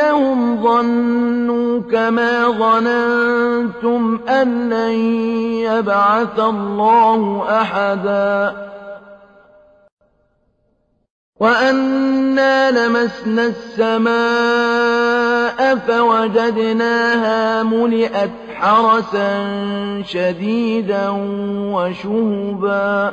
وَأَنَّهُمْ ظَنُّوا كَمَا ظَنَنتُمْ أَن لَّن يَبْعَثَ اللَّهُ أَحَدًا. وَأَنَّا لَمَسْنَا السَّمَاءَ فَوَجَدْنَاهَا مُلِئَتْ حَرَسًا شَدِيدًا وَشُهُبًا.